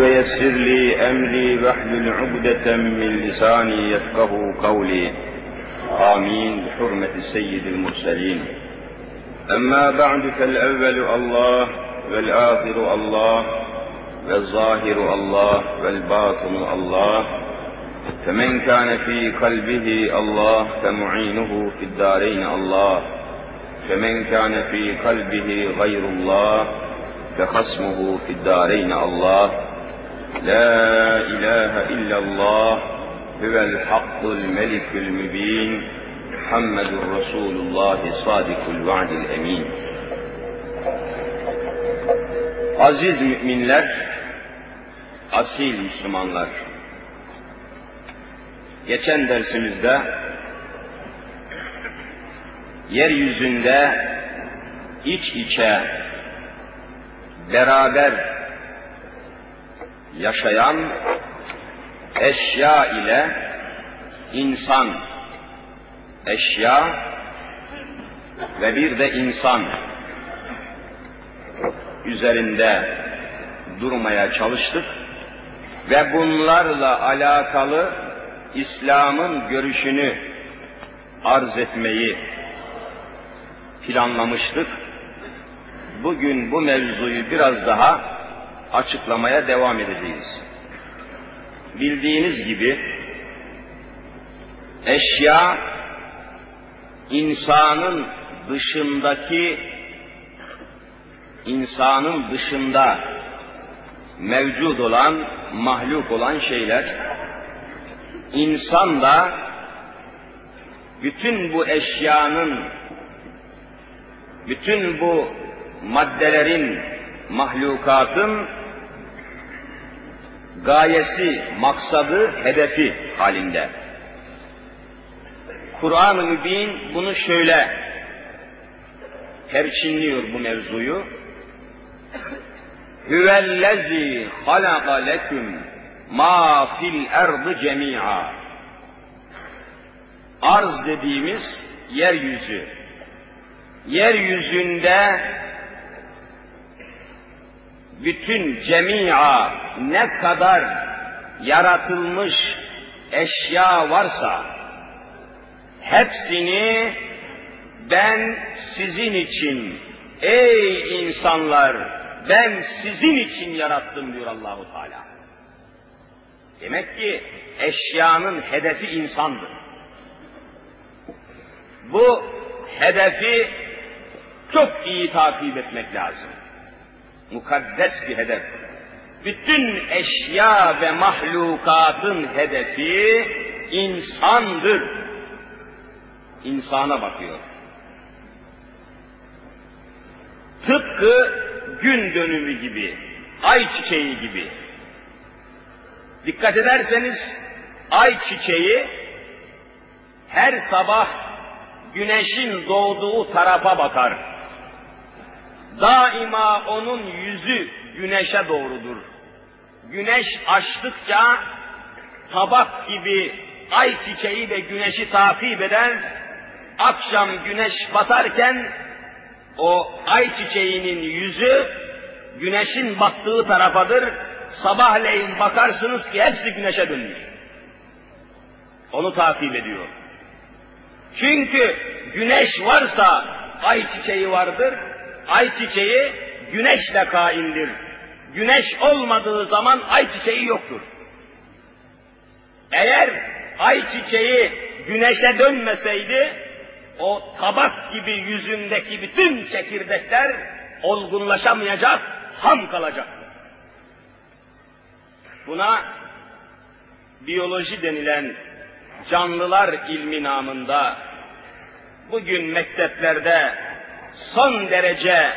ويسر لي أمري واحلل عقدة من لساني يفقه قولي. آمين. بحرمة السيد المرسلين. أما بعد فالأول الله والآخر الله والظاهر الله والباطن الله. فمن كان في قلبه الله فمعينه في الدارين الله. فمن كان في قلبه غير الله فخصمه في الدارين الله. لا إله إلا الله هو الحق الملك المبين محمد رسول الله صادق الوعد الأمين Aziz müminler, asil Müslümanlar, geçen dersimizde yeryüzünde iç içe beraber yaşayan eşya ile insan, eşya ve bir de insan üzerinde durmaya çalıştık ve bunlarla alakalı İslam'ın görüşünü arz etmeyi planlamıştık. Bugün bu mevzuyu biraz daha açıklamaya devam edeceğiz. Bildiğiniz gibi eşya insanın dışındaki insanın dışında mevcud olan, mahluk olan şeyler insan da bütün bu eşyanın bütün bu maddelerin, mahlukatın gayesi, maksadı, hedefi halinde. Kur'an-ı Mübin bunu şöyle perçinliyor bu mevzuyu. Hüvellezî halaka leküm ma fil erdı cemi'a. Arz dediğimiz yeryüzü. Yeryüzünde bütün cemia ne kadar yaratılmış eşya varsa hepsini ben sizin için ey insanlar ben sizin için yarattım diyor Allahu Teala. Demek ki eşyanın hedefi insandır. Bu hedefi çok iyi takip etmek lazım. Mukaddes bir hedef. Bütün eşya ve mahlukatın hedefi insandır. İnsana bakıyor. Tıpkı gün dönümü gibi, ay çiçeği gibi, Dikkat ederseniz ay çiçeği her sabah güneşin doğduğu tarafa bakar. Daima onun yüzü güneşe doğrudur. Güneş açtıkça tabak gibi ay çiçeği de güneşi takip eder. Akşam güneş batarken o ay çiçeğinin yüzü güneşin battığı tarafadır sabahleyin bakarsınız ki hepsi güneşe dönmüş. Onu takip ediyor. Çünkü güneş varsa ay çiçeği vardır. Ay çiçeği güneşle kaindir. Güneş olmadığı zaman ay çiçeği yoktur. Eğer ay çiçeği güneşe dönmeseydi o tabak gibi yüzündeki bütün çekirdekler olgunlaşamayacak, ham kalacak. Buna biyoloji denilen canlılar ilmi namında bugün mekteplerde son derece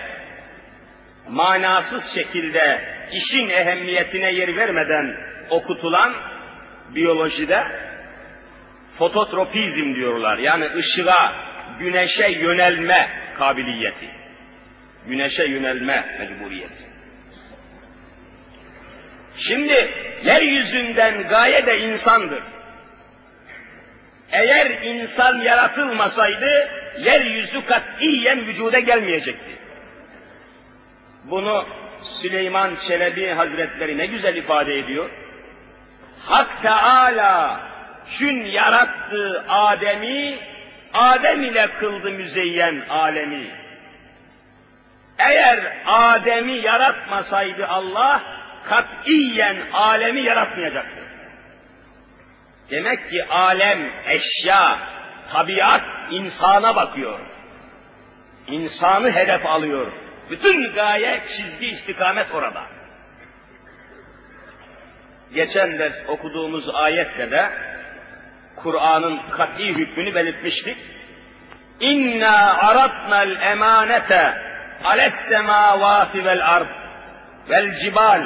manasız şekilde işin ehemmiyetine yer vermeden okutulan biyolojide fototropizm diyorlar. Yani ışığa, güneşe yönelme kabiliyeti. Güneşe yönelme mecburiyeti. Şimdi yeryüzünden gaye de insandır. Eğer insan yaratılmasaydı yeryüzü katiyen vücuda gelmeyecekti. Bunu Süleyman Çelebi Hazretleri ne güzel ifade ediyor. Hak Teala şün yarattığı Adem'i, Adem ile kıldı müzeyyen alemi. Eğer Adem'i yaratmasaydı Allah, katiyen alemi yaratmayacaktı. Demek ki alem, eşya, tabiat insana bakıyor. İnsanı hedef alıyor. Bütün gaye, çizgi, istikamet orada. Geçen ders okuduğumuz ayette de Kur'an'ın kat'i hükmünü belirtmiştik. İnna aratnal emanete alet semavati vel ard vel cibal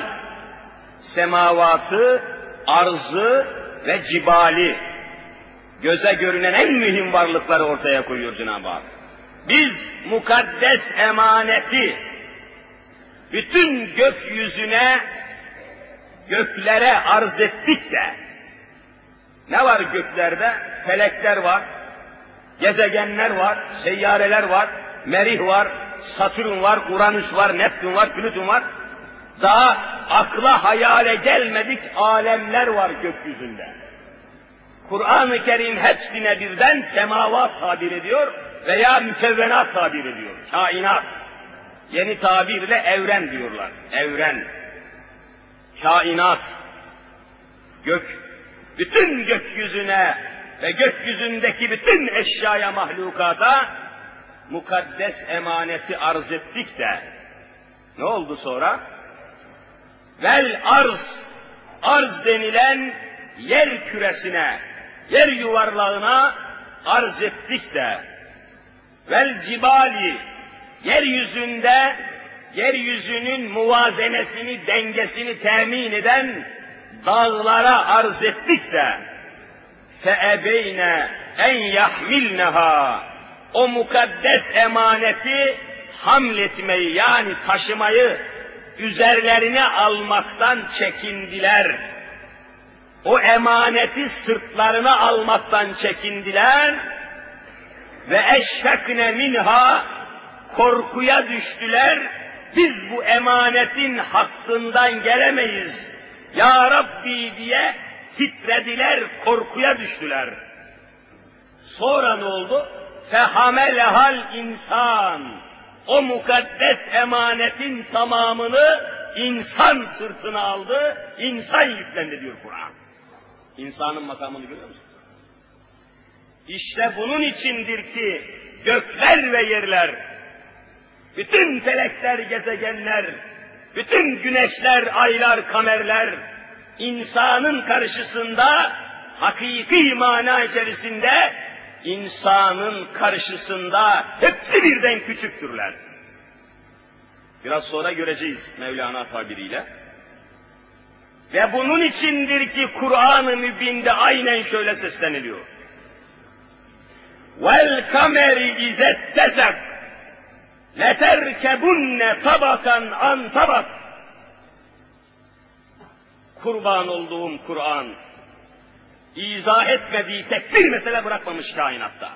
semavatı, arzı ve cibali göze görünen en mühim varlıkları ortaya koyuyor Cenab-ı Hak. Biz mukaddes emaneti bütün gökyüzüne, göklere arz ettik de, ne var göklerde? Felekler var, gezegenler var, seyyareler var, Merih var, Satürn var, Uranüs var, Neptün var, Plüton var. Daha akla hayale gelmedik alemler var gökyüzünde. Kur'an-ı Kerim hepsine birden semavat tabir ediyor veya mükevvenat tabir ediyor. Kainat. Yeni tabirle evren diyorlar. Evren. Kainat. Gök. Bütün gökyüzüne ve gökyüzündeki bütün eşyaya mahlukata mukaddes emaneti arz ettik de ne oldu sonra? Vel arz, arz denilen yer küresine, yer yuvarlağına arz ettik de vel cibali yeryüzünde yeryüzünün muvazenesini, dengesini temin eden dağlara arz ettik de feebeyne en yahmilneha o mukaddes emaneti hamletmeyi yani taşımayı üzerlerine almaktan çekindiler. O emaneti sırtlarına almaktan çekindiler ve eşfekne minha korkuya düştüler. Biz bu emanetin hakkından gelemeyiz. Ya Rabbi diye titrediler, korkuya düştüler. Sonra ne oldu? Fehamelehal insan. O mukaddes emanetin tamamını insan sırtına aldı, insan yüklendi diyor Kur'an. İnsanın makamını görüyor musun? İşte bunun içindir ki gökler ve yerler, bütün felekler, gezegenler, bütün güneşler, aylar, kamerler, insanın karşısında, hakiki mana içerisinde, insanın karşısında hepsi birden küçüktürler. Biraz sonra göreceğiz Mevlana tabiriyle. Ve bunun içindir ki Kur'an-ı Mübin'de aynen şöyle sesleniliyor. Vel kameri izettesek leterkebunne tabakan an tabak. Kurban olduğum Kur'an izah etmediği tek bir mesele bırakmamış kainatta.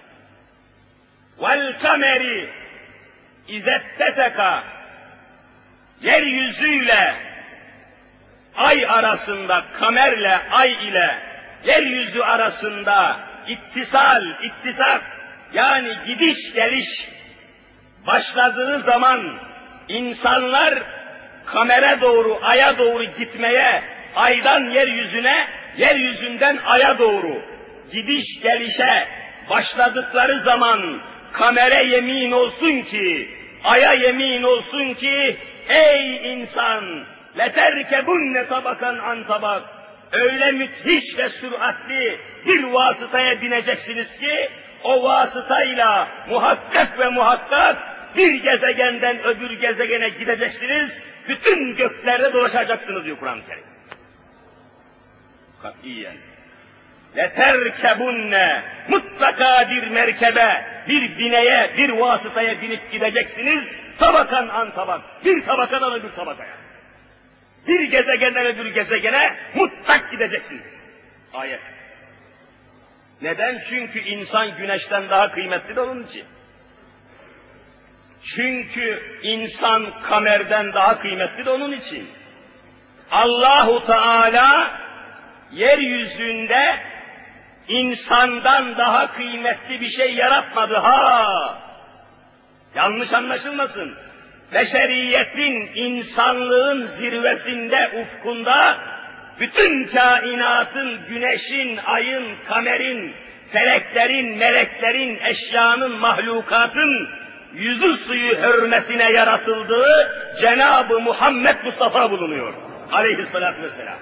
Vel kameri izetteseka yeryüzüyle ay arasında kamerle ay ile yeryüzü arasında ittisal, ittisak yani gidiş geliş başladığı zaman insanlar kamera doğru, aya doğru gitmeye, aydan yeryüzüne, yeryüzünden aya doğru gidiş gelişe başladıkları zaman kamera yemin olsun ki, aya yemin olsun ki, ey insan, leterkebunne tabakan an tabak, öyle müthiş ve süratli bir vasıtaya bineceksiniz ki, o vasıtayla muhakkak ve muhakkak bir gezegenden öbür gezegene gideceksiniz, bütün göklerde dolaşacaksınız diyor Kur'an-ı Kerim. Katiyen. Leterkebunne mutlaka bir merkebe, bir bineye, bir vasıtaya binip gideceksiniz. Tabakan an tabak. Bir tabakadan öbür tabakaya. Bir gezegenden öbür gezegene mutlak gideceksiniz. Ayet. Neden? Çünkü insan güneşten daha kıymetli de onun için. Çünkü insan kamerden daha kıymetli de onun için. Allahu Teala yeryüzünde insandan daha kıymetli bir şey yaratmadı ha. Yanlış anlaşılmasın. Beşeriyetin, insanlığın zirvesinde, ufkunda, bütün kainatın, güneşin, ayın, kamerin, feleklerin, meleklerin, eşyanın, mahlukatın yüzü suyu hürmetine yaratıldığı Cenab-ı Muhammed Mustafa bulunuyor. Aleyhissalatü vesselam.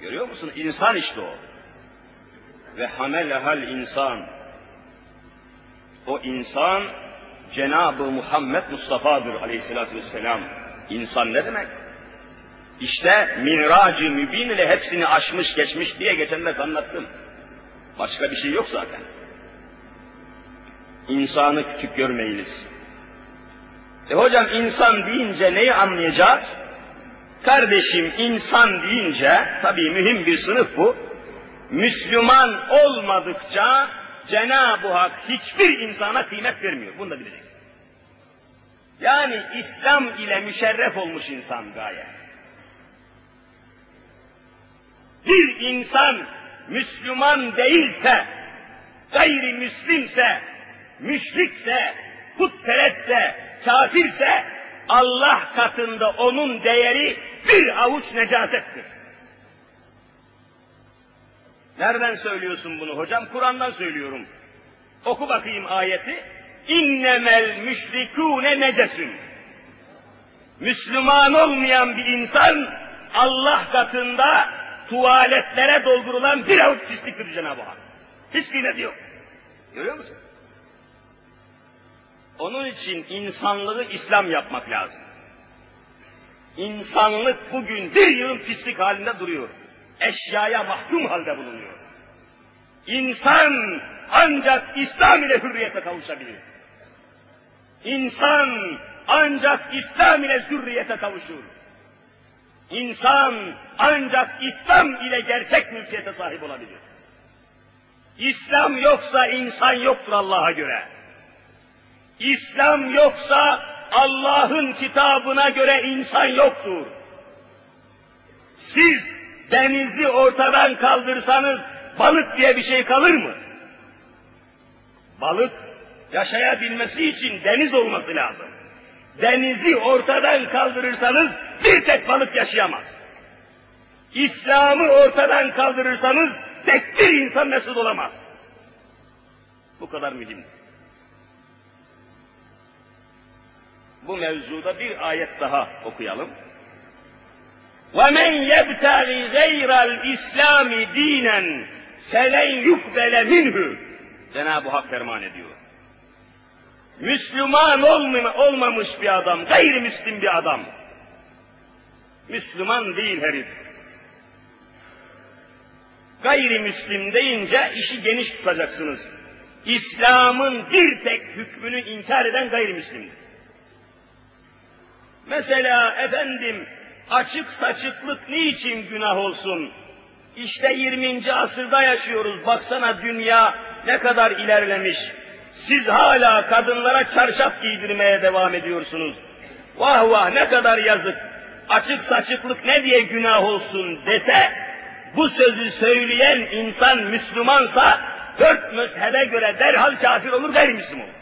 Görüyor musun? İnsan işte o. Ve hamelehal insan. O insan Cenab-ı Muhammed Mustafa'dır aleyhissalatü vesselam. İnsan ne demek? İşte Mirac-ı Mübin ile hepsini aşmış geçmiş diye geçen ders anlattım. Başka bir şey yok zaten. İnsanı küçük görmeyiniz. E hocam insan deyince neyi anlayacağız? Kardeşim insan deyince, tabii mühim bir sınıf bu. Müslüman olmadıkça Cenab-ı Hak hiçbir insana kıymet vermiyor. Bunu da bileceksin. Yani İslam ile müşerref olmuş insan gaye. Bir insan Müslüman değilse, gayrimüslimse, müşrikse, putperestse, kafirse, Allah katında onun değeri bir avuç necasettir. Nereden söylüyorsun bunu hocam? Kur'an'dan söylüyorum. Oku bakayım ayeti. İnnemel müşrikûne necesün. Müslüman olmayan bir insan Allah katında tuvaletlere doldurulan bir avuç pisliktir Cenab-ı Hak. Hiç kıymeti yok. Görüyor musun? Onun için insanlığı İslam yapmak lazım. İnsanlık bugün bir yığın pislik halinde duruyor. Eşyaya mahkum halde bulunuyor. İnsan ancak İslam ile hürriyete kavuşabilir. İnsan ancak İslam ile zürriyete kavuşur. İnsan ancak İslam ile gerçek mülkiyete sahip olabilir. İslam yoksa insan yoktur Allah'a göre. İslam yoksa Allah'ın kitabına göre insan yoktur. Siz denizi ortadan kaldırsanız balık diye bir şey kalır mı? Balık yaşayabilmesi için deniz olması lazım. Denizi ortadan kaldırırsanız bir tek balık yaşayamaz. İslam'ı ortadan kaldırırsanız tek bir insan mesut olamaz. Bu kadar mühim. Bu mevzuda bir ayet daha okuyalım. وَمَنْ يَبْتَغِ غَيْرَ الْاِسْلَامِ دِينًا فَلَنْ يُقْبَلَ مِنْهُ Cenab-ı Hak ferman ediyor. Müslüman olmamış bir adam, gayrimüslim bir adam. Müslüman değil herif. Gayrimüslim deyince işi geniş tutacaksınız. İslam'ın bir tek hükmünü inkar eden gayrimüslimdir. Mesela efendim açık saçıklık niçin günah olsun? İşte 20. asırda yaşıyoruz. Baksana dünya ne kadar ilerlemiş. Siz hala kadınlara çarşaf giydirmeye devam ediyorsunuz. Vah vah ne kadar yazık. Açık saçıklık ne diye günah olsun dese, bu sözü söyleyen insan Müslümansa, dört mezhebe göre derhal kafir olur, gayrimüslim olur.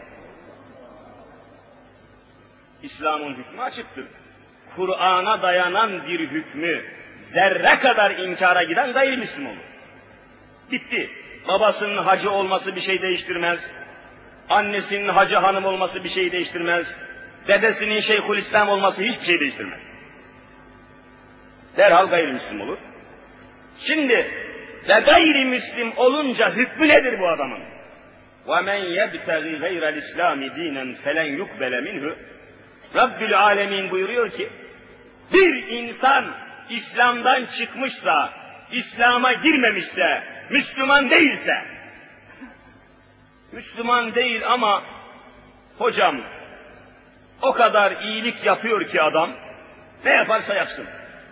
İslam'ın hükmü açıktır. Kur'an'a dayanan bir hükmü zerre kadar inkara giden gayrimüslim olur. Bitti. Babasının hacı olması bir şey değiştirmez. Annesinin hacı hanım olması bir şey değiştirmez. Dedesinin şeyhülislam olması hiçbir şey değiştirmez. Derhal gayrimüslim olur. Şimdi ve gayrimüslim olunca hükmü nedir bu adamın? وَمَنْ يَبْتَغِ غَيْرَ الْاِسْلَامِ دِينًا فَلَنْ يُقْبَلَ مِنْهُ Rabbül Alemin buyuruyor ki, bir insan İslam'dan çıkmışsa, İslam'a girmemişse, Müslüman değilse, Müslüman değil ama hocam o kadar iyilik yapıyor ki adam, ne yaparsa yapsın.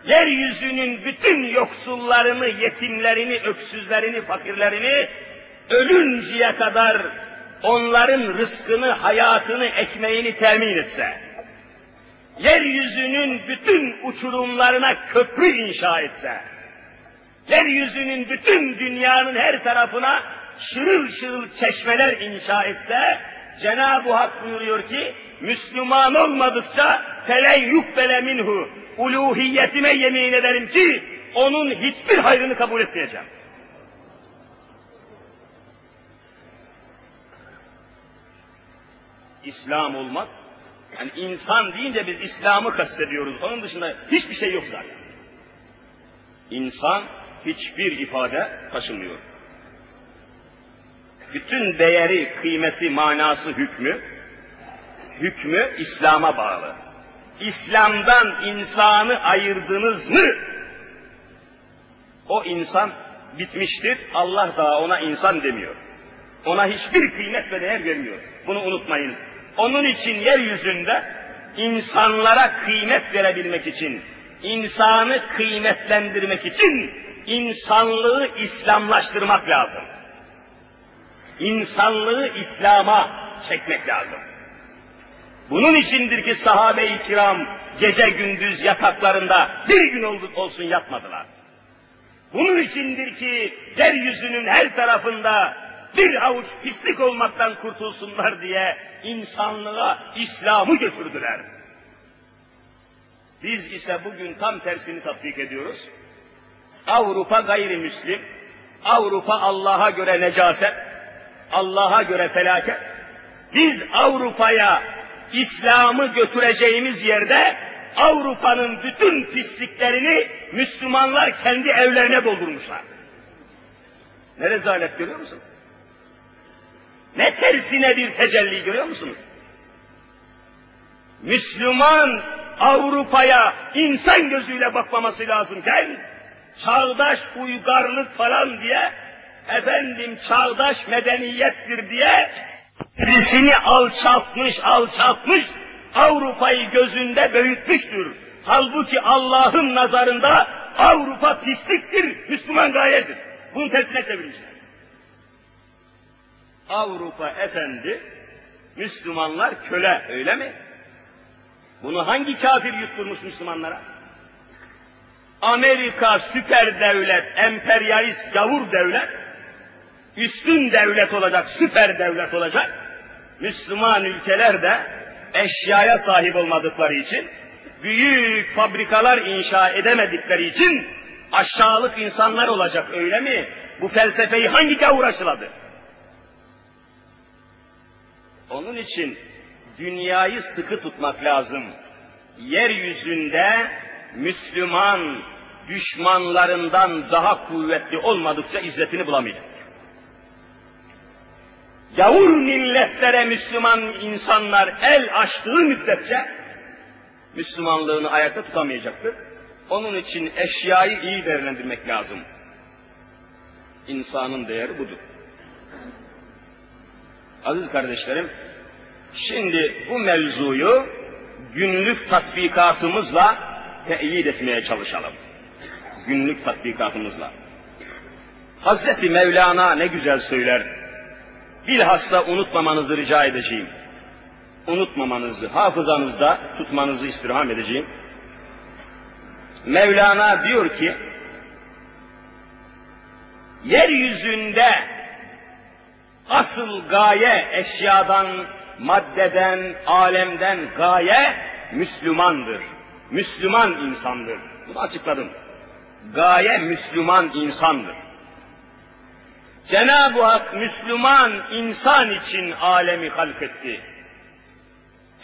Yeryüzünün bütün yoksullarını, yetimlerini, öksüzlerini, fakirlerini ölünceye kadar onların rızkını, hayatını, ekmeğini temin etse, yeryüzünün bütün uçurumlarına köprü inşa etse, yeryüzünün bütün dünyanın her tarafına şırıl şırıl çeşmeler inşa etse, Cenab-ı Hak buyuruyor ki, Müslüman olmadıkça felen yukbele minhu, uluhiyetime yemin ederim ki, onun hiçbir hayrını kabul etmeyeceğim. İslam olmak, yani insan deyince biz İslam'ı kastediyoruz. Onun dışında hiçbir şey yok zaten. İnsan hiçbir ifade taşımıyor. Bütün değeri, kıymeti, manası, hükmü, hükmü İslam'a bağlı. İslam'dan insanı ayırdınız mı? O insan bitmiştir. Allah da ona insan demiyor. Ona hiçbir kıymet ve değer vermiyor. Bunu unutmayınız. Onun için yeryüzünde insanlara kıymet verebilmek için, insanı kıymetlendirmek için insanlığı İslamlaştırmak lazım. İnsanlığı İslam'a çekmek lazım. Bunun içindir ki sahabe-i kiram gece gündüz yataklarında bir gün olsun yatmadılar. Bunun içindir ki yeryüzünün her tarafında bir avuç pislik olmaktan kurtulsunlar diye insanlığa İslam'ı götürdüler. Biz ise bugün tam tersini tatbik ediyoruz. Avrupa gayrimüslim, Avrupa Allah'a göre necaset, Allah'a göre felaket. Biz Avrupa'ya İslam'ı götüreceğimiz yerde Avrupa'nın bütün pisliklerini Müslümanlar kendi evlerine doldurmuşlar. Ne rezalet görüyor musun? Ne tersine bir tecelli görüyor musunuz? Müslüman Avrupa'ya insan gözüyle bakmaması lazımken çağdaş uygarlık falan diye efendim çağdaş medeniyettir diye birisini alçaltmış alçaltmış Avrupa'yı gözünde büyütmüştür. Halbuki Allah'ın nazarında Avrupa pisliktir, Müslüman gayedir. Bunun tersine çevirmişler. Avrupa efendi, Müslümanlar köle, öyle mi? Bunu hangi kafir yutturmuş Müslümanlara? Amerika süper devlet, emperyalist, gavur devlet, üstün devlet olacak, süper devlet olacak. Müslüman ülkeler de eşyaya sahip olmadıkları için, büyük fabrikalar inşa edemedikleri için aşağılık insanlar olacak öyle mi? Bu felsefeyi hangi gavur aşıladı? Onun için dünyayı sıkı tutmak lazım. Yeryüzünde Müslüman düşmanlarından daha kuvvetli olmadıkça izzetini bulamayacak. Yavur milletlere Müslüman insanlar el açtığı müddetçe Müslümanlığını ayakta tutamayacaktır. Onun için eşyayı iyi değerlendirmek lazım. İnsanın değeri budur. Aziz kardeşlerim, şimdi bu mevzuyu günlük tatbikatımızla teyit etmeye çalışalım. Günlük tatbikatımızla. Hazreti Mevlana ne güzel söyler. Bilhassa unutmamanızı rica edeceğim. Unutmamanızı, hafızanızda tutmanızı istirham edeceğim. Mevlana diyor ki, yeryüzünde asıl gaye eşyadan, maddeden, alemden gaye Müslümandır. Müslüman insandır. Bunu açıkladım. Gaye Müslüman insandır. Cenab-ı Hak Müslüman insan için alemi halk etti.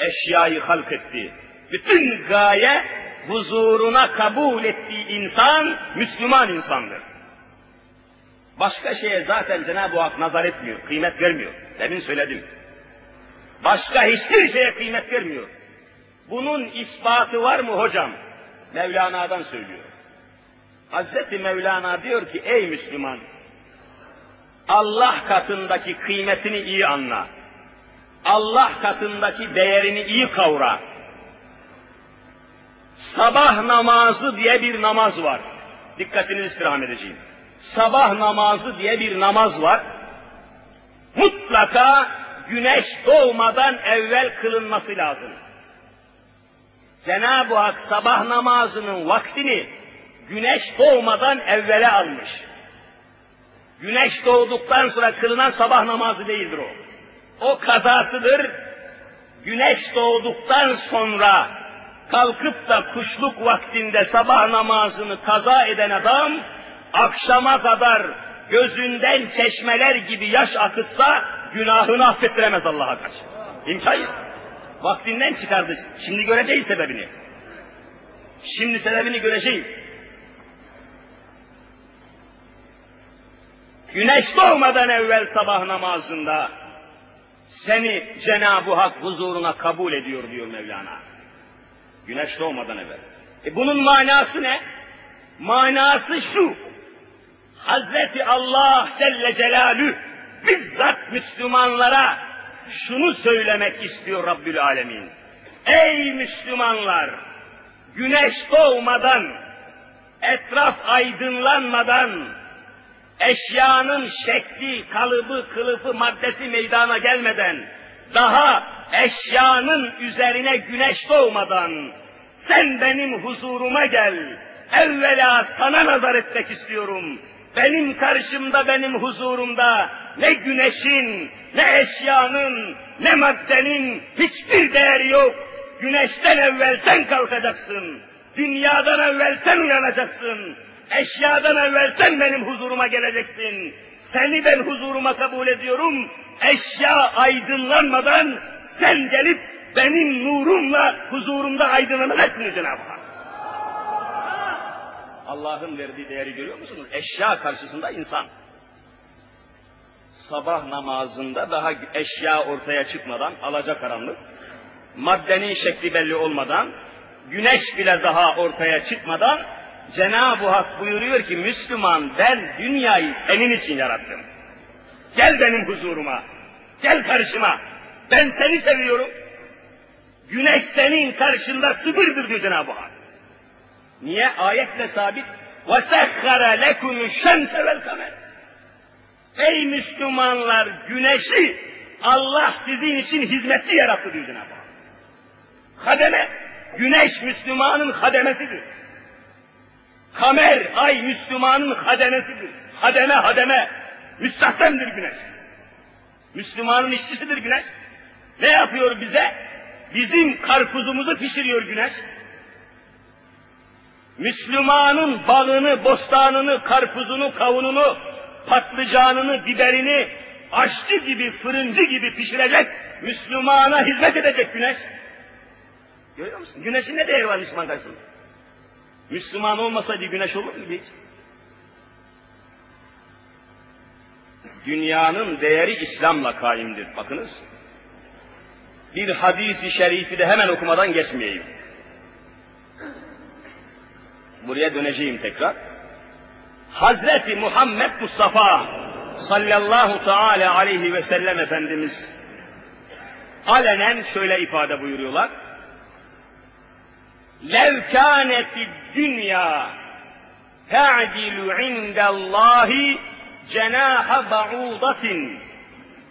Eşyayı halk etti. Bütün gaye huzuruna kabul ettiği insan Müslüman insandır. Başka şeye zaten Cenab-ı Hak nazar etmiyor, kıymet vermiyor. Demin söyledim. Başka hiçbir şeye kıymet vermiyor. Bunun ispatı var mı hocam? Mevlana'dan söylüyor. Hazreti Mevlana diyor ki ey Müslüman Allah katındaki kıymetini iyi anla. Allah katındaki değerini iyi kavra. Sabah namazı diye bir namaz var. Dikkatinizi istirham edeceğim. Sabah namazı diye bir namaz var. Mutlaka güneş doğmadan evvel kılınması lazım. Cenab-ı Hak sabah namazının vaktini güneş doğmadan evvele almış. Güneş doğduktan sonra kılınan sabah namazı değildir o. O kazasıdır. Güneş doğduktan sonra kalkıp da kuşluk vaktinde sabah namazını kaza eden adam akşama kadar gözünden çeşmeler gibi yaş akıtsa günahını affettiremez Allah'a karşı. İmkan yok. Vaktinden çıkardı. Şimdi göreceğiz sebebini. Şimdi sebebini göreceğiz. Güneş doğmadan evvel sabah namazında seni Cenab-ı Hak huzuruna kabul ediyor diyor Mevlana. Güneş doğmadan evvel. E bunun manası ne? Manası şu. Hazreti Allah Celle Celalü bizzat Müslümanlara şunu söylemek istiyor Rabbül Alemin. Ey Müslümanlar! Güneş doğmadan, etraf aydınlanmadan, eşyanın şekli, kalıbı, kılıfı, maddesi meydana gelmeden, daha eşyanın üzerine güneş doğmadan, sen benim huzuruma gel, evvela sana nazar etmek istiyorum. Benim karşımda, benim huzurumda ne güneşin, ne eşyanın, ne maddenin hiçbir değeri yok. Güneşten evvel sen kalkacaksın. Dünyadan evvel sen uyanacaksın. Eşyadan evvel sen benim huzuruma geleceksin. Seni ben huzuruma kabul ediyorum. Eşya aydınlanmadan sen gelip benim nurumla huzurumda aydınlanacaksın Cenab-ı Hak. Allah'ın verdiği değeri görüyor musunuz? Eşya karşısında insan. Sabah namazında daha eşya ortaya çıkmadan, alacakaranlık, maddenin şekli belli olmadan, güneş bile daha ortaya çıkmadan, Cenab-ı Hak buyuruyor ki Müslüman ben dünyayı senin için yarattım. Gel benim huzuruma, gel karşıma, ben seni seviyorum. Güneş senin karşında sıfırdır diyor Cenab-ı Hak. Niye? Ayetle sabit. وَسَخَّرَ لَكُمُ الشَّمْسَ وَالْقَمَرَ Ey Müslümanlar güneşi Allah sizin için hizmetçi yarattı diyor Cenab-ı Hak. Hademe, güneş Müslümanın hademesidir. Kamer, ay Müslümanın hademesidir. Hademe, hademe. Müstahdemdir güneş. Müslümanın işçisidir güneş. Ne yapıyor bize? Bizim karpuzumuzu pişiriyor güneş. Müslümanın balını, bostanını, karpuzunu, kavununu, patlıcanını, biberini aşçı gibi, fırıncı gibi pişirecek, Müslümana hizmet edecek güneş. Görüyor musun? Güneşin ne değeri var Müslüman karşısında? Müslüman olmasaydı güneş olur mu hiç? Dünyanın değeri İslam'la kaimdir. Bakınız. Bir hadisi şerifi de hemen okumadan geçmeyeyim. Buraya döneceğim tekrar. Hazreti Muhammed Mustafa sallallahu teala aleyhi ve sellem Efendimiz alenen şöyle ifade buyuruyorlar. لَوْ كَانَتِ الدُّنْيَا تَعْدِلُ عِنْدَ اللّٰهِ جَنَاحَ بَعُوضَةٍ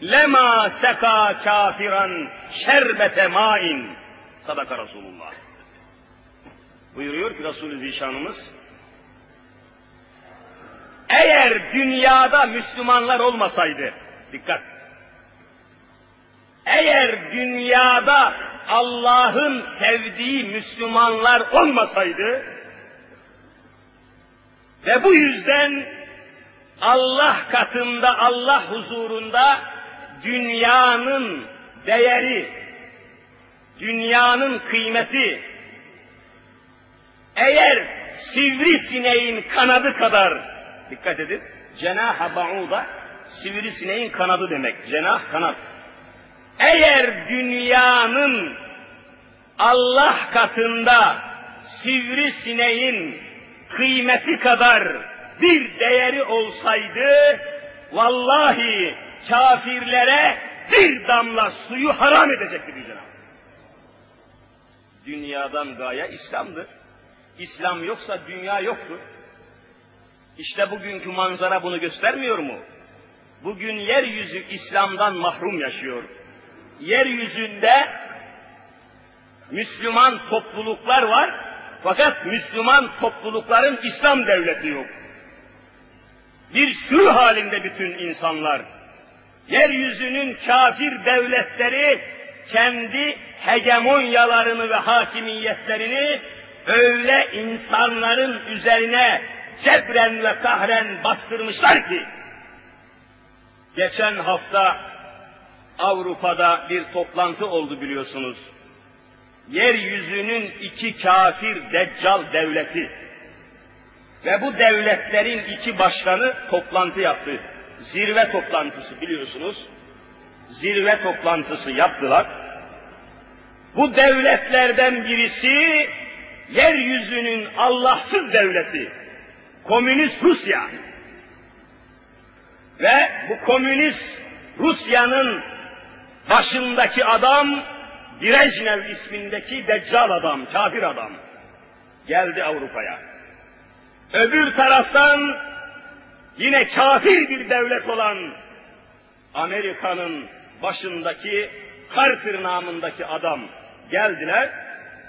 لَمَا سَكَى كَافِرًا شَرْبَةَ مَاءٍ Sadaka Resulullah. Buyuruyor ki Resulü Zişanımız, eğer dünyada Müslümanlar olmasaydı, dikkat, eğer dünyada Allah'ın sevdiği Müslümanlar olmasaydı ve bu yüzden Allah katında, Allah huzurunda dünyanın değeri, dünyanın kıymeti, eğer sivrisineğin kanadı kadar, dikkat edin, cenah-ı ba'uda sivrisineğin kanadı demek, cenah kanat. Eğer dünyanın Allah katında sivrisineğin kıymeti kadar bir değeri olsaydı, vallahi kafirlere bir damla suyu haram edecekti bir Dünyadan gaye İslam'dır. İslam yoksa dünya yoktur. İşte bugünkü manzara bunu göstermiyor mu? Bugün yeryüzü İslam'dan mahrum yaşıyor. Yeryüzünde Müslüman topluluklar var fakat Müslüman toplulukların İslam devleti yok. Bir sürü halinde bütün insanlar. Yeryüzünün kafir devletleri kendi hegemonyalarını ve hakimiyetlerini öyle insanların üzerine cebren ve kahren bastırmışlar ki geçen hafta Avrupa'da bir toplantı oldu biliyorsunuz. Yeryüzünün iki kafir deccal devleti ve bu devletlerin iki başkanı toplantı yaptı. Zirve toplantısı biliyorsunuz. Zirve toplantısı yaptılar. Bu devletlerden birisi yeryüzünün Allahsız devleti, komünist Rusya. Ve bu komünist Rusya'nın başındaki adam Brejnev ismindeki deccal adam, kafir adam. Geldi Avrupa'ya. Öbür taraftan yine kafir bir devlet olan Amerika'nın başındaki Carter namındaki adam geldiler,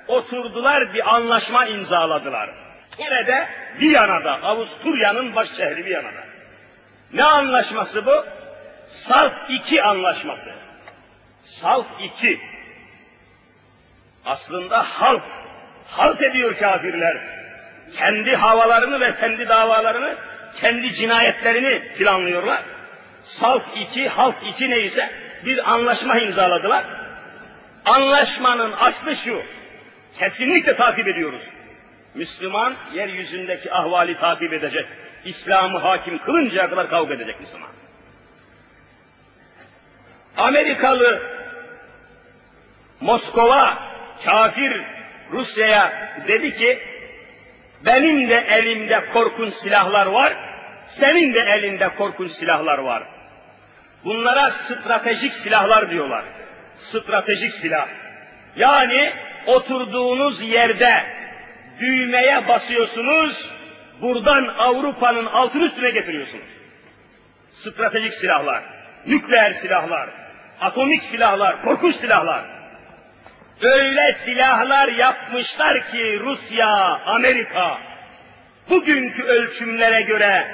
oturdular bir anlaşma imzaladılar. Nerede? Viyana'da, Avusturya'nın baş şehri Viyana'da. Ne anlaşması bu? Salt 2 anlaşması. Salt 2. Aslında halk, halt ediyor kafirler. Kendi havalarını ve kendi davalarını, kendi cinayetlerini planlıyorlar. Salt 2, halk 2 neyse bir anlaşma imzaladılar. Anlaşmanın aslı şu, kesinlikle takip ediyoruz. Müslüman yeryüzündeki ahvali takip edecek. İslam'ı hakim kılıncaya kadar kavga edecek Müslüman. Amerikalı Moskova kafir Rusya'ya dedi ki benim de elimde korkunç silahlar var, senin de elinde korkunç silahlar var. Bunlara stratejik silahlar diyorlar. Stratejik silah. Yani oturduğunuz yerde düğmeye basıyorsunuz, buradan Avrupa'nın altın üstüne getiriyorsunuz. Stratejik silahlar, nükleer silahlar, atomik silahlar, korkunç silahlar. Öyle silahlar yapmışlar ki Rusya, Amerika, bugünkü ölçümlere göre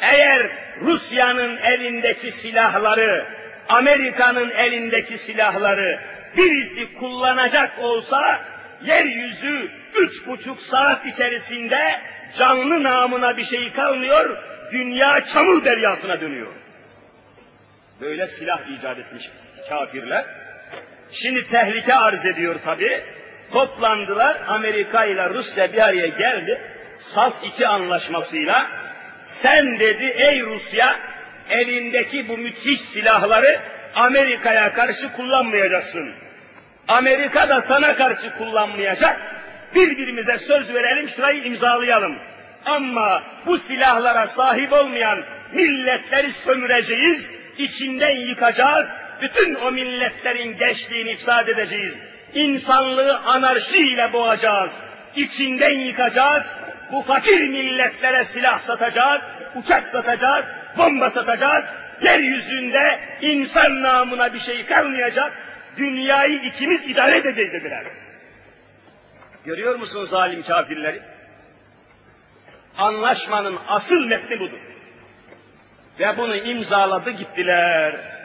eğer Rusya'nın elindeki silahları, Amerika'nın elindeki silahları birisi kullanacak olsa yeryüzü üç buçuk saat içerisinde canlı namına bir şey kalmıyor, dünya çamur deryasına dönüyor. Böyle silah icat etmiş kafirler. Şimdi tehlike arz ediyor tabi. Toplandılar, Amerika ile Rusya bir araya geldi. Salt iki anlaşmasıyla sen dedi ey Rusya elindeki bu müthiş silahları Amerika'ya karşı kullanmayacaksın. Amerika da sana karşı kullanmayacak. Birbirimize söz verelim şurayı imzalayalım. Ama bu silahlara sahip olmayan milletleri sömüreceğiz, içinden yıkacağız, bütün o milletlerin gençliğini ifsad edeceğiz. İnsanlığı anarşiyle boğacağız, içinden yıkacağız, bu fakir milletlere silah satacağız, uçak satacağız, bomba satacağız, yeryüzünde insan namına bir şey kalmayacak, dünyayı ikimiz idare edeceğiz dediler. Görüyor musunuz zalim kafirleri? Anlaşmanın asıl metni budur. Ve bunu imzaladı gittiler.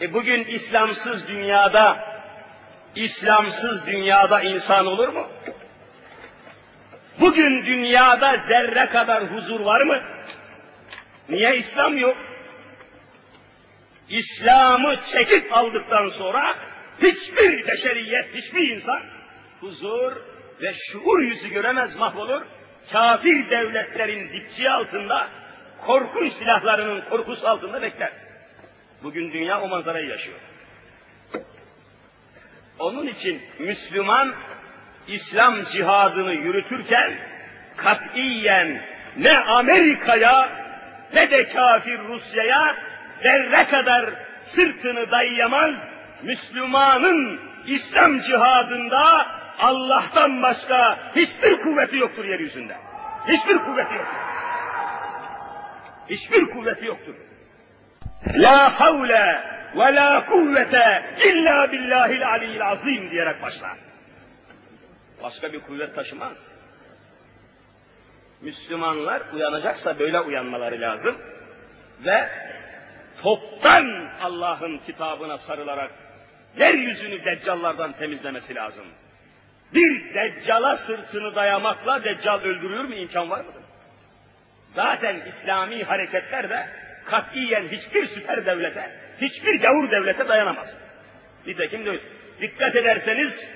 E bugün İslamsız dünyada, İslamsız dünyada insan olur mu? Bugün dünyada zerre kadar huzur var mı? Niye İslam yok? İslam'ı çekip aldıktan sonra hiçbir beşeriyet, hiçbir insan huzur ve şuur yüzü göremez mahvolur. Kafir devletlerin dipçiği altında, korkunç silahlarının korkusu altında bekler. Bugün dünya o manzarayı yaşıyor. Onun için Müslüman İslam cihadını yürütürken katiyen ne Amerika'ya ne de kafir Rusya'ya zerre kadar sırtını dayayamaz, Müslümanın İslam cihadında Allah'tan başka hiçbir kuvveti yoktur yeryüzünde. Hiçbir kuvveti yoktur. Hiçbir kuvveti yoktur. La havle ve la kuvvete illa billahil aliyyil azim diyerek başlar. Başka bir kuvvet taşımaz. Müslümanlar uyanacaksa böyle uyanmaları lazım. Ve toptan Allah'ın kitabına sarılarak yeryüzünü deccallardan temizlemesi lazım. Bir deccala sırtını dayamakla deccal öldürüyor mu imkan var mıdır? Zaten İslami hareketler de katiyen hiçbir süper devlete, hiçbir gavur devlete dayanamaz. Nitekim de dikkat ederseniz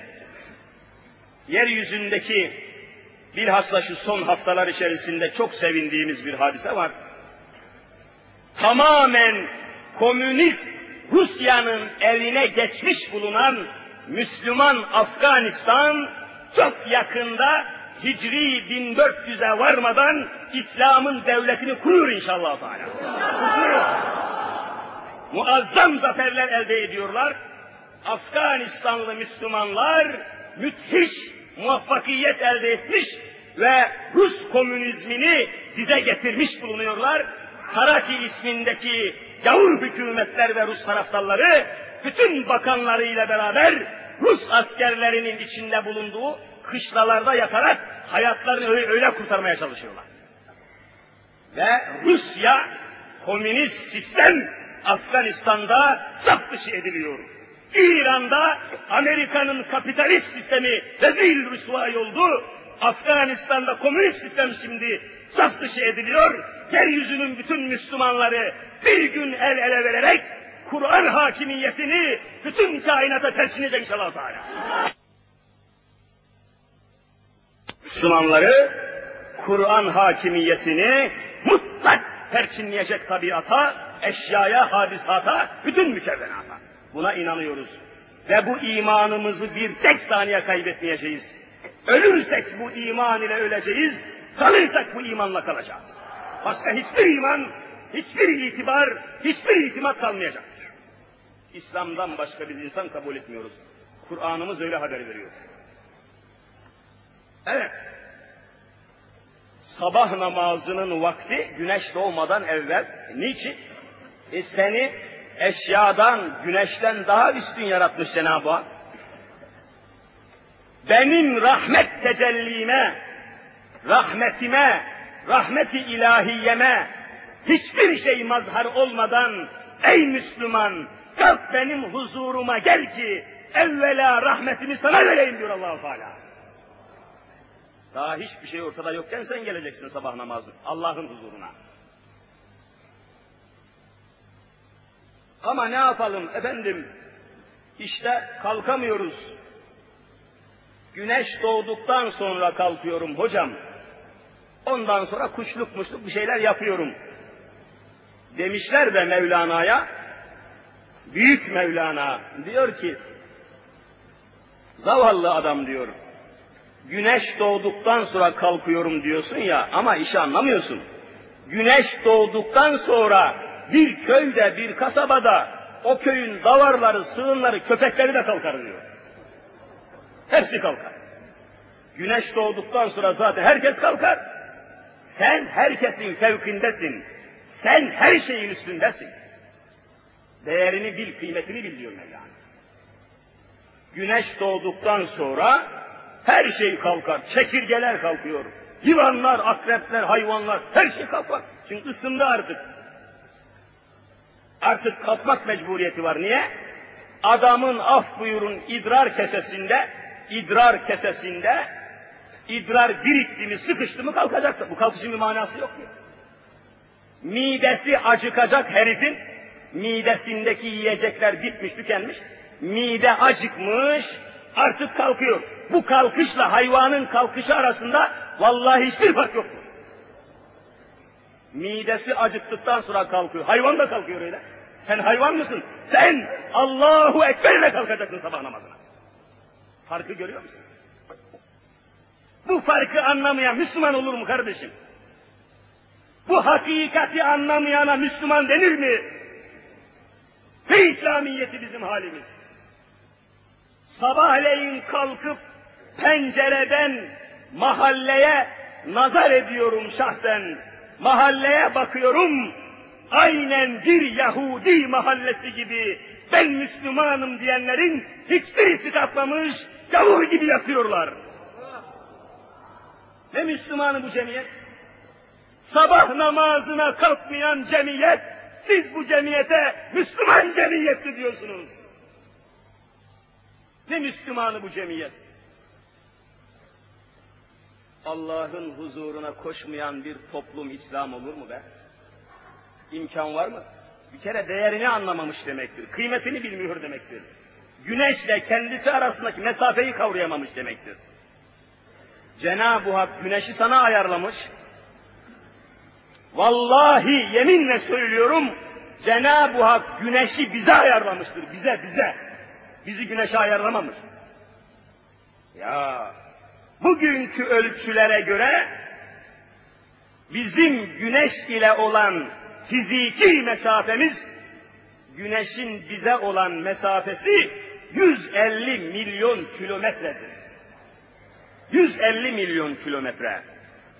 yeryüzündeki bilhassa şu son haftalar içerisinde çok sevindiğimiz bir hadise var. Tamamen komünist Rusya'nın eline geçmiş bulunan Müslüman Afganistan çok yakında Hicri 1400'e varmadan İslam'ın devletini kurur inşallah Teala. Muazzam zaferler elde ediyorlar. Afganistanlı Müslümanlar müthiş muvaffakiyet elde etmiş ve Rus komünizmini dize getirmiş bulunuyorlar. Karaki ismindeki gavur hükümetler ve Rus taraftarları bütün bakanlarıyla beraber Rus askerlerinin içinde bulunduğu kışlalarda yatarak hayatlarını öyle, öyle kurtarmaya çalışıyorlar. Ve Rusya komünist sistem Afganistan'da saf dışı ediliyor. İran'da Amerika'nın kapitalist sistemi rezil rüsvay oldu. Afganistan'da komünist sistem şimdi saf dışı ediliyor. Yeryüzünün bütün Müslümanları bir gün el ele vererek Kur'an hakimiyetini bütün kainata tersinecek inşallah Teala. Müslümanları Kur'an hakimiyetini mutlak perçinleyecek tabiata, eşyaya, hadisata, bütün mükevvenata. Buna inanıyoruz. Ve bu imanımızı bir tek saniye kaybetmeyeceğiz. Ölürsek bu iman ile öleceğiz, kalırsak bu imanla kalacağız. Başka hiçbir iman, hiçbir itibar, hiçbir itimat kalmayacaktır. İslam'dan başka biz insan kabul etmiyoruz. Kur'an'ımız öyle haber veriyor. Evet. Sabah namazının vakti güneş doğmadan evvel. Niçin? E seni eşyadan, güneşten daha üstün yaratmış Cenab-ı Hak. Benim rahmet tecellime, rahmetime, rahmeti ilahiyeme hiçbir şey mazhar olmadan ey Müslüman kalk benim huzuruma gel ki evvela rahmetimi sana vereyim diyor allah Teala. Daha hiçbir şey ortada yokken sen geleceksin sabah namazı Allah'ın huzuruna. Ama ne yapalım efendim? İşte kalkamıyoruz. Güneş doğduktan sonra kalkıyorum hocam. Ondan sonra kuşluk muşluk bir şeyler yapıyorum. Demişler de Mevlana'ya, büyük Mevlana diyor ki, zavallı adam diyor, güneş doğduktan sonra kalkıyorum diyorsun ya ama işi anlamıyorsun. Güneş doğduktan sonra bir köyde, bir kasabada o köyün davarları, sığınları, köpekleri de kalkar diyor. Hepsi kalkar. Güneş doğduktan sonra zaten herkes kalkar. Sen herkesin fevkindesin. Sen her şeyin üstündesin. Değerini bil, kıymetini bil diyor Mevlana. Güneş doğduktan sonra her şey kalkar. Çekirgeler kalkıyor. Yılanlar, akrepler, hayvanlar her şey kalkar. Çünkü ısındı artık. Artık kalkmak mecburiyeti var. Niye? Adamın af buyurun idrar kesesinde, idrar kesesinde idrar birikti mi, sıkıştı mı kalkacak. Bu kalkışın bir manası yok ki. Midesi acıkacak herifin, midesindeki yiyecekler bitmiş, tükenmiş. Mide acıkmış, artık kalkıyor. Bu kalkışla hayvanın kalkışı arasında vallahi hiçbir fark yok. Midesi acıktıktan sonra kalkıyor. Hayvan da kalkıyor öyle. Sen hayvan mısın? Sen Allahu Ekber'le kalkacaksın sabah namazına. Farkı görüyor musun? Bu farkı anlamayan Müslüman olur mu kardeşim? Bu hakikati anlamayana Müslüman denir mi? Ve İslamiyeti bizim halimiz. Sabahleyin kalkıp pencereden mahalleye nazar ediyorum şahsen. Mahalleye bakıyorum. aynen bir Yahudi mahallesi gibi ben Müslümanım diyenlerin hiçbirisi kalkmamış, gavur gibi yatıyorlar. Ne Müslümanı bu cemiyet? Sabah namazına kalkmayan cemiyet, siz bu cemiyete Müslüman cemiyeti diyorsunuz. Ne Müslümanı bu cemiyet? Allah'ın huzuruna koşmayan bir toplum İslam olur mu be? İmkan var mı? Bir kere değerini anlamamış demektir. Kıymetini bilmiyor demektir. Güneşle kendisi arasındaki mesafeyi kavrayamamış demektir. Cenab-ı Hak güneşi sana ayarlamış. Vallahi yeminle söylüyorum Cenab-ı Hak güneşi bize ayarlamıştır. Bize bize. Bizi güneşe ayarlamamış. Ya bugünkü ölçülere göre bizim güneş ile olan fiziki mesafemiz güneşin bize olan mesafesi 150 milyon kilometredir. 150 milyon kilometre.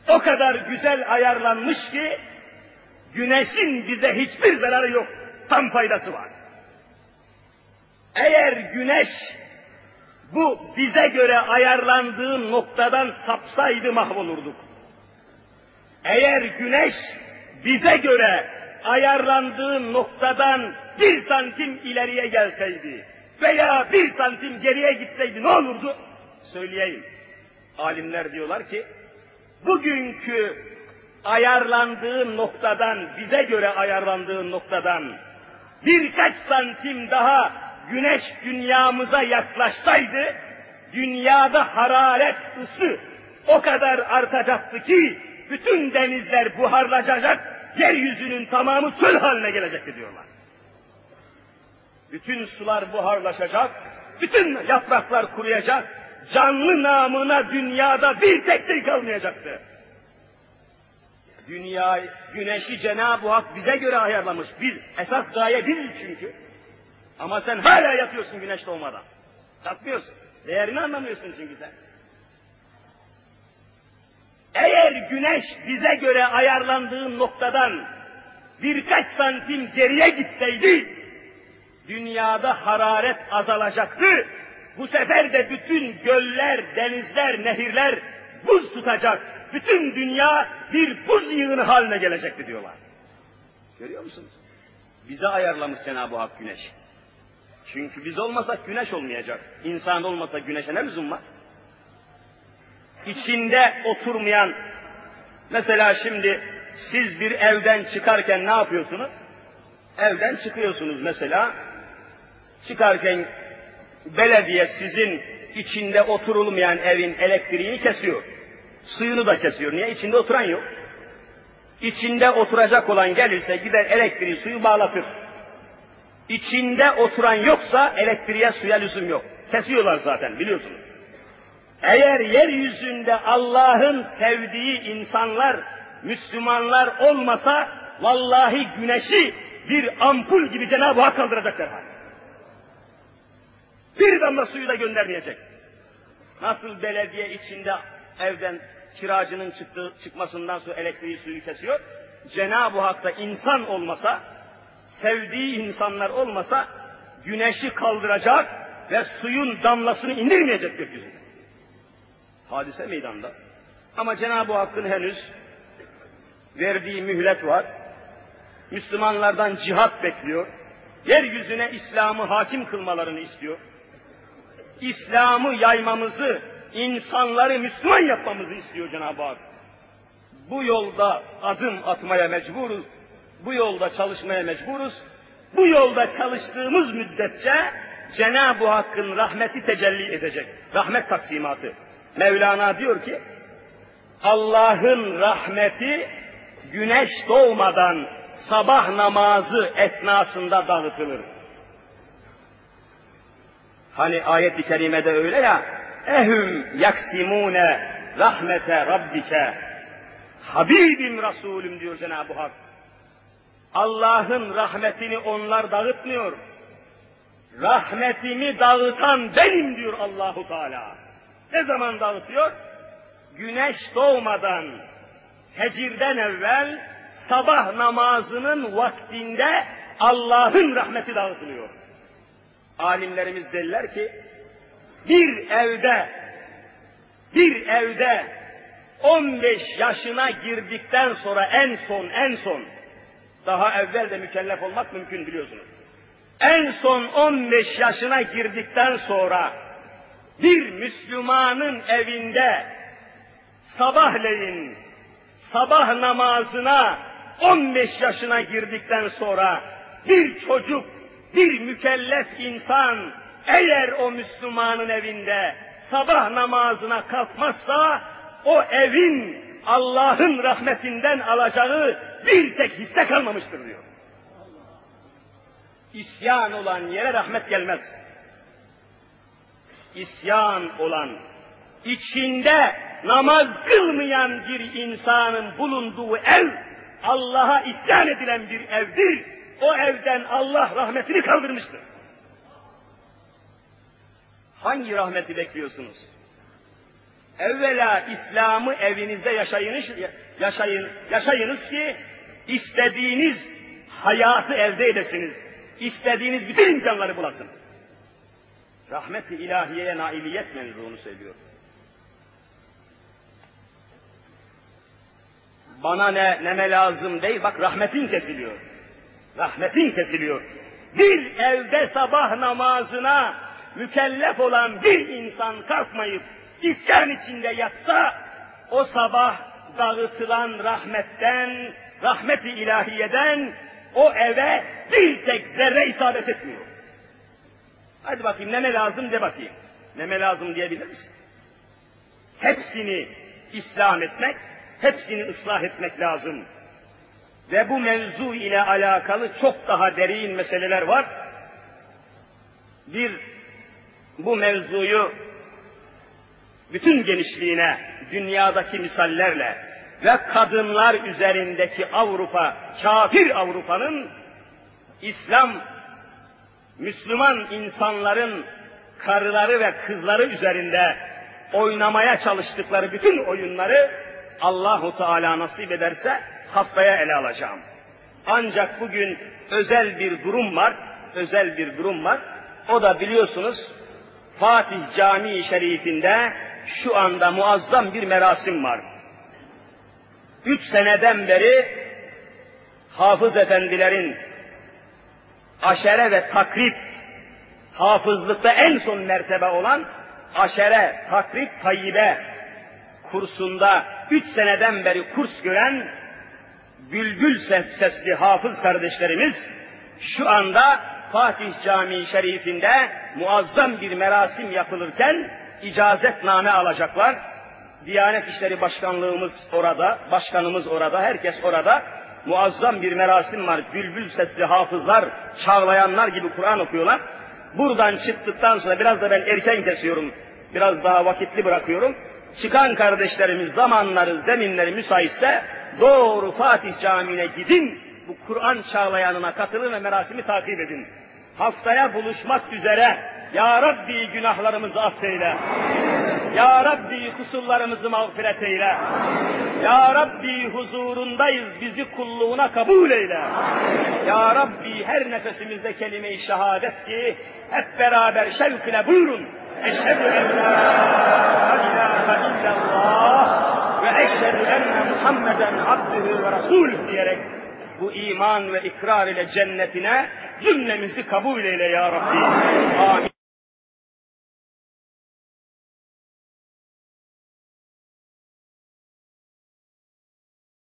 O kadar güzel ayarlanmış ki güneşin bize hiçbir zararı yok. Tam faydası var. Eğer güneş bu bize göre ayarlandığı noktadan sapsaydı mahvolurduk. Eğer güneş bize göre ayarlandığı noktadan bir santim ileriye gelseydi veya bir santim geriye gitseydi ne olurdu? Söyleyeyim. Alimler diyorlar ki, bugünkü ayarlandığı noktadan, bize göre ayarlandığı noktadan birkaç santim daha güneş dünyamıza yaklaşsaydı, dünyada hararet, ısı o kadar artacaktı ki, bütün denizler buharlaşacak, yeryüzünün tamamı çöl haline gelecekti diyorlar. Bütün sular buharlaşacak, bütün yapraklar kuruyacak, canlı namına dünyada bir tek şey kalmayacaktı. Dünya, güneşi Cenab-ı Hak bize göre ayarlamış. Biz, esas gaye biziz çünkü. Ama sen hala yatıyorsun güneş doğmadan. Yatmıyorsun. Değerini anlamıyorsun çünkü sen. Eğer güneş bize göre ayarlandığı noktadan birkaç santim geriye gitseydi, dünyada hararet azalacaktı. Bu sefer de bütün göller, denizler, nehirler buz tutacak. Bütün dünya bir buz yığını haline gelecekti diyorlar. Görüyor musunuz? Bize ayarlamış Cenab-ı Hak güneş. Çünkü biz olmasak güneş olmayacak. İnsan olmasa güneşe ne lüzum var? içinde oturmayan, mesela şimdi siz bir evden çıkarken ne yapıyorsunuz? Evden çıkıyorsunuz mesela, çıkarken belediye sizin içinde oturulmayan evin elektriğini kesiyor. Suyunu da kesiyor. Niye? İçinde oturan yok. İçinde oturacak olan gelirse gider elektriği suyu bağlatır. İçinde oturan yoksa elektriğe suya lüzum yok. Kesiyorlar zaten biliyorsunuz. Eğer yeryüzünde Allah'ın sevdiği insanlar, Müslümanlar olmasa, vallahi güneşi bir ampul gibi Cenab-ı Hak kaldıracaklar. Bir damla suyu da göndermeyecek. Nasıl belediye içinde evden kiracının çıktığı, çıkmasından sonra elektriği suyu kesiyor. Cenab-ı Hak'ta insan olmasa, sevdiği insanlar olmasa güneşi kaldıracak ve suyun damlasını indirmeyecek gökyüzüne. Hadise meydanda. Ama Cenab-ı Hakk'ın henüz verdiği mühlet var. Müslümanlardan cihat bekliyor. Yeryüzüne İslam'ı hakim kılmalarını istiyor. İslam'ı yaymamızı, insanları Müslüman yapmamızı istiyor Cenab-ı Hak. Bu yolda adım atmaya mecburuz. Bu yolda çalışmaya mecburuz. Bu yolda çalıştığımız müddetçe Cenab-ı Hakk'ın rahmeti tecelli edecek. Rahmet taksimatı. Mevlana diyor ki, Allah'ın rahmeti güneş doğmadan sabah namazı esnasında dağıtılır. Hani ayet-i kerimede öyle ya, ehüm yaksimune rahmete rabbike Habibim Resulüm diyor Cenab-ı Hak. Allah'ın rahmetini onlar dağıtmıyor. Rahmetimi dağıtan benim diyor Allahu Teala. Ne zaman dağıtıyor? Güneş doğmadan, hecirden evvel sabah namazının vaktinde Allah'ın rahmeti dağıtılıyor. Alimlerimiz derler ki bir evde bir evde 15 yaşına girdikten sonra en son en son daha evvel de mükellef olmak mümkün biliyorsunuz. En son 15 yaşına girdikten sonra bir Müslümanın evinde sabahleyin sabah namazına 15 yaşına girdikten sonra bir çocuk, bir mükellef insan eğer o Müslümanın evinde sabah namazına kalkmazsa o evin Allah'ın rahmetinden alacağı bir tek hisse kalmamıştır diyor. İsyan olan yere rahmet gelmez. İsyan olan, içinde namaz kılmayan bir insanın bulunduğu ev, Allah'a isyan edilen bir evdir. O evden Allah rahmetini kaldırmıştır. Hangi rahmeti bekliyorsunuz? Evvela İslam'ı evinizde yaşayınız, yaşayın, yaşayınız ki istediğiniz hayatı elde edesiniz. İstediğiniz bütün imkanları bulasın. Rahmet-i ilahiyeye nailiyet mevzunu söylüyor. Bana ne, neme lazım değil, bak rahmetin kesiliyor. Rahmetin kesiliyor. Bir evde sabah namazına mükellef olan bir insan kalkmayıp isyan içinde yatsa, o sabah dağıtılan rahmetten, rahmeti ilahiyeden o eve bir tek zerre isabet etmiyor. Hadi bakayım neme lazım de bakayım. Neme lazım diyebilir misin? Hepsini İslam etmek, hepsini ıslah etmek lazım. Ve bu mevzu ile alakalı çok daha derin meseleler var. Bir, bu mevzuyu bütün genişliğine, dünyadaki misallerle ve kadınlar üzerindeki Avrupa, kafir Avrupa'nın İslam, Müslüman insanların karıları ve kızları üzerinde oynamaya çalıştıkları bütün oyunları Allahu Teala nasip ederse haftaya ele alacağım. Ancak bugün özel bir durum var, özel bir durum var. O da biliyorsunuz Fatih Camii Şerifinde şu anda muazzam bir merasim var. Üç seneden beri hafız efendilerin aşere ve takrip hafızlıkta en son mertebe olan aşere, takrip, tayyibe kursunda üç seneden beri kurs gören bülbül sesli hafız kardeşlerimiz şu anda Fatih Camii Şerifinde muazzam bir merasim yapılırken icazetname alacaklar. Diyanet İşleri Başkanlığımız orada, başkanımız orada, herkes orada. Muazzam bir merasim var. Bülbül sesli hafızlar, çağlayanlar gibi Kur'an okuyorlar. Buradan çıktıktan sonra biraz da ben erken kesiyorum. Biraz daha vakitli bırakıyorum. Çıkan kardeşlerimiz zamanları, zeminleri müsaitse doğru Fatih Camii'ne gidin. Bu Kur'an çağlayanına katılın ve merasimi takip edin. Haftaya buluşmak üzere Ya Rabbi günahlarımızı affeyle. Ya Rabbi kusurlarımızı mağfiret eyle. Ya Rabbi huzurundayız bizi kulluğuna kabul eyle. Ya Rabbi her nefesimizde kelime-i şehadet ki hep beraber şevk ile buyurun. Eşhedü en la ilahe illallah ve eşhedü enne Muhammeden abdühü ve rasulüh diyerek bu iman ve ikrar ile cennetine cümlemizi kabul eyle ya Rabbi. Amin.